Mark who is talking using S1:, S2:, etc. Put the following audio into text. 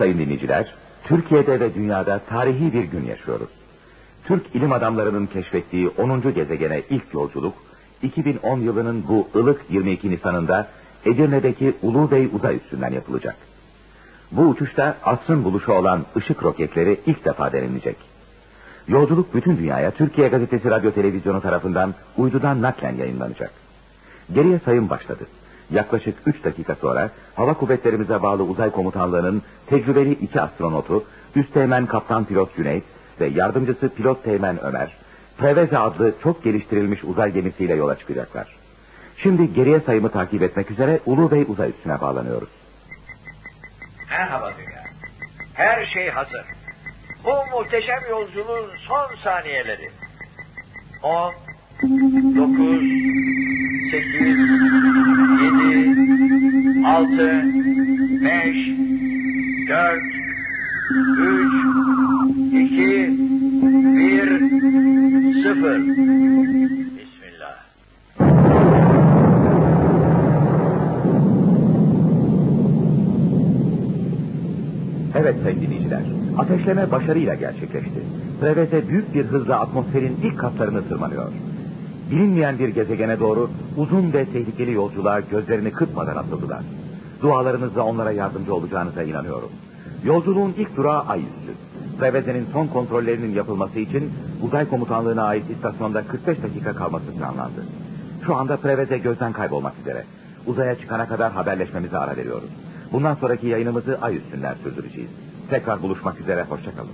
S1: Sayın dinleyiciler, Türkiye'de ve dünyada tarihi bir gün yaşıyoruz. Türk ilim adamlarının keşfettiği 10. gezegene ilk yolculuk, 2010 yılının bu ılık 22 Nisan'ında Edirne'deki Ulu Bey uzay üstünden yapılacak. Bu uçuşta asrın buluşu olan ışık roketleri ilk defa denenecek. Yolculuk bütün dünyaya Türkiye Gazetesi Radyo Televizyonu tarafından uydudan naklen yayınlanacak. Geriye sayım başladı. Yaklaşık 3 dakika sonra Hava Kuvvetlerimize bağlı uzay komutanlığının tecrübeli iki astronotu, Üsteğmen Kaptan Pilot Cüneyt ve yardımcısı Pilot Teğmen Ömer, Preveze adlı çok geliştirilmiş uzay gemisiyle yola çıkacaklar. Şimdi geriye sayımı takip etmek üzere Ulu Bey uzay üstüne bağlanıyoruz.
S2: Merhaba dünya. Her şey hazır. Bu muhteşem yolculuğun son saniyeleri. 10, 9, 8, 7, 6, 5, 4, 3, 2, 1, 0. Bismillah.
S1: Evet sayın dinleyiciler, ateşleme başarıyla gerçekleşti. Preveze büyük bir hızla atmosferin ilk katlarını tırmanıyor. Bilinmeyen bir gezegene doğru uzun ve tehlikeli yolculuğa gözlerini kırpmadan atıldılar. Dualarınızla onlara yardımcı olacağınıza inanıyorum. Yolculuğun ilk durağı ay üstü. Preveze'nin son kontrollerinin yapılması için uzay komutanlığına ait istasyonda 45 dakika kalması planlandı. Şu anda Preveze gözden kaybolmak üzere. Uzaya çıkana kadar haberleşmemize ara veriyoruz. Bundan sonraki yayınımızı ay üstünden sürdüreceğiz. Tekrar buluşmak üzere, hoşçakalın.